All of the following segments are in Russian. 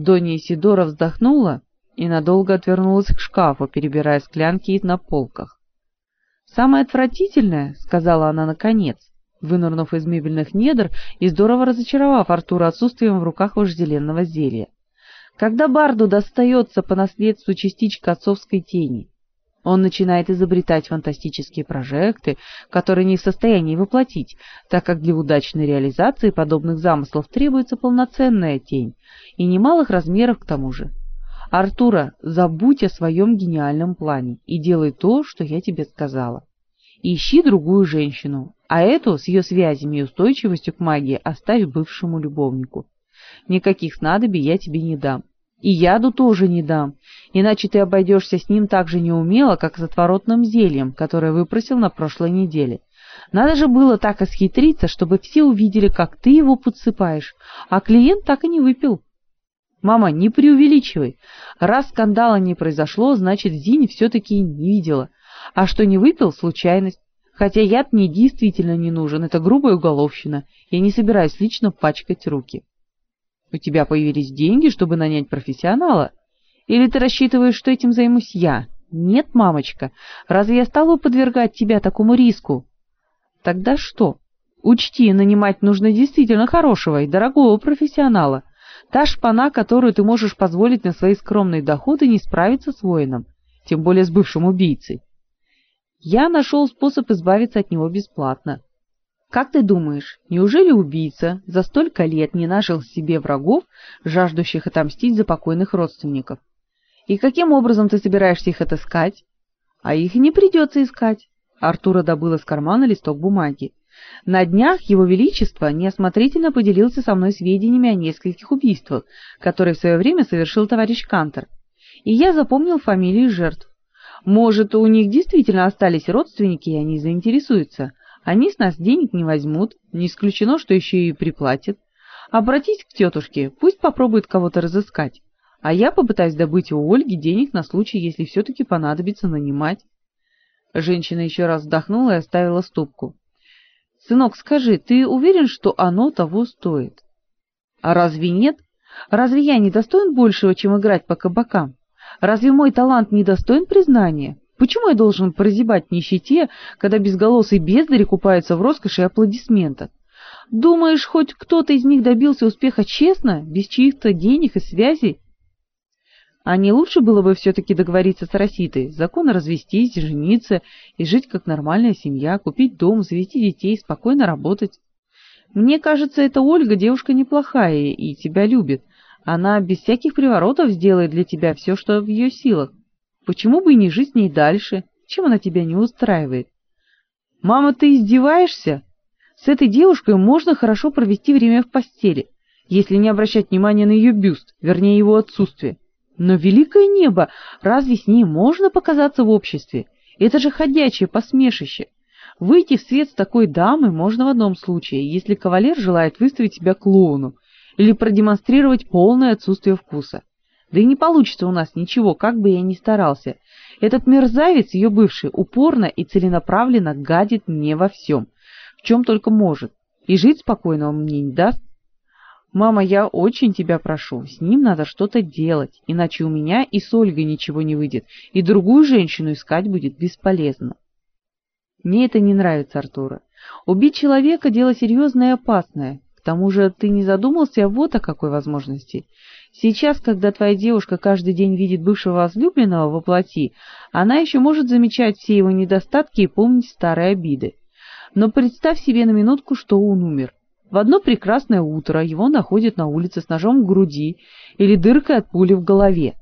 Донья Сидора вздохнула и надолго отвернулась к шкафу, перебирая склянки на полках. «Самое отвратительное», — сказала она наконец, вынырнув из мебельных недр и здорово разочаровав Артура отсутствием в руках вожделенного зелья. Когда Барду достается по наследству частичка отцовской тени, он начинает изобретать фантастические прожекты, которые не в состоянии воплотить, так как для удачной реализации подобных замыслов требуется полноценная тень, и немалых размеров к тому же. Артура, забудь о своем гениальном плане и делай то, что я тебе сказала. Ищи другую женщину, а эту с ее связями и устойчивостью к магии оставь бывшему любовнику. Никаких снадобий я тебе не дам. И яду тоже не дам, иначе ты обойдешься с ним так же неумело, как с отворотным зельем, которое выпросил на прошлой неделе. Надо же было так исхитриться, чтобы все увидели, как ты его подсыпаешь, а клиент так и не выпил. Мама, не преувеличивай. Раз скандала не произошло, значит, Зинь все-таки не видела. А что не выпил — случайность. Хотя яд мне действительно не нужен, это грубая уголовщина. Я не собираюсь лично пачкать руки. У тебя появились деньги, чтобы нанять профессионала? Или ты рассчитываешь, что этим займусь я? Нет, мамочка. Разве я стала подвергать тебя такому риску? Тогда что? Учти, нанимать нужно действительно хорошего и дорогого профессионала. Та шпана, которую ты можешь позволить на свои скромные доходы, не справится с воином, тем более с бывшим убийцей. Я нашел способ избавиться от него бесплатно. Как ты думаешь, неужели убийца за столько лет не нажил себе врагов, жаждущих отомстить за покойных родственников? И каким образом ты собираешься их отыскать? А их не придется искать. Артура добыл из кармана листок бумаги. На днях его величество неосмотрительно поделился со мной сведениями о нескольких убийствах, которые в свое время совершил товарищ Кантер. И я запомнил фамилии жертв. Может, у них действительно остались родственники, и они заинтересуются. Они с нас денег не возьмут, не исключено, что еще и приплатят. Обратись к тетушке, пусть попробует кого-то разыскать. А я попытаюсь добыть у Ольги денег на случай, если все-таки понадобится нанимать. Женщина еще раз вздохнула и оставила ступку. «Сынок, скажи, ты уверен, что оно того стоит?» «А разве нет? Разве я не достоин большего, чем играть по кабакам? Разве мой талант не достоин признания? Почему я должен прозябать в нищете, когда безголосый бездари купаются в роскоши и аплодисментах? Думаешь, хоть кто-то из них добился успеха честно, без чьих-то денег и связей? А не лучше было бы все-таки договориться с Роситой, законно развестись, жениться и жить как нормальная семья, купить дом, завести детей, спокойно работать? Мне кажется, эта Ольга девушка неплохая и тебя любит. Она без всяких приворотов сделает для тебя все, что в ее силах. Почему бы и не жить с ней дальше? Чем она тебя не устраивает? Мама, ты издеваешься? С этой девушкой можно хорошо провести время в постели, если не обращать внимания на ее бюст, вернее его отсутствие. Но великое небо, разве с ней можно показаться в обществе? Это же ходячее посмешище. Выйти в свет с такой дамой можно в одном случае, если кавалер желает выставить себя клоуном или продемонстрировать полное отсутствие вкуса. Да и не получится у нас ничего, как бы я ни старался. Этот мерзавец, ее бывший, упорно и целенаправленно гадит мне во всем, в чем только может, и жить спокойно он мне не даст. Мама, я очень тебя прошу, с ним надо что-то делать, иначе у меня и с Ольгой ничего не выйдет, и другую женщину искать будет бесполезно. Мне это не нравится, Артура. Убить человека — дело серьезное и опасное. К тому же ты не задумался вот о какой возможности. Сейчас, когда твоя девушка каждый день видит бывшего возлюбленного во плоти, она еще может замечать все его недостатки и помнить старые обиды. Но представь себе на минутку, что он умер. В одно прекрасное утро его находят на улице с ножом в груди или дыркой от пули в голове.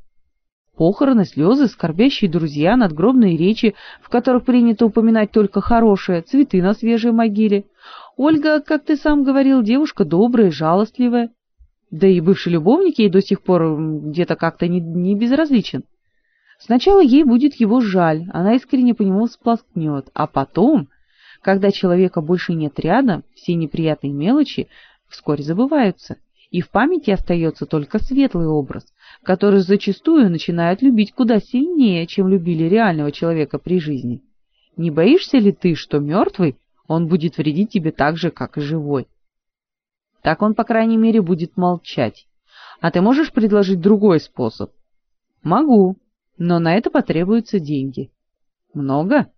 Похороны, слезы, скорбящие друзья, надгробные речи, в которых принято упоминать только хорошее, цветы на свежей могиле. Ольга, как ты сам говорил, девушка добрая, жалостливая. Да и бывший любовник ей до сих пор где-то как-то не, не безразличен. Сначала ей будет его жаль, она искренне по нему всплакнет, а потом, когда человека больше нет рядом, все неприятные мелочи вскоре забываются, и в памяти остается только светлый образ, который зачастую начинают любить куда сильнее, чем любили реального человека при жизни. Не боишься ли ты, что мертвый, он будет вредить тебе так же, как и живой? Так он, по крайней мере, будет молчать. А ты можешь предложить другой способ? Могу, но на это потребуются деньги. Много?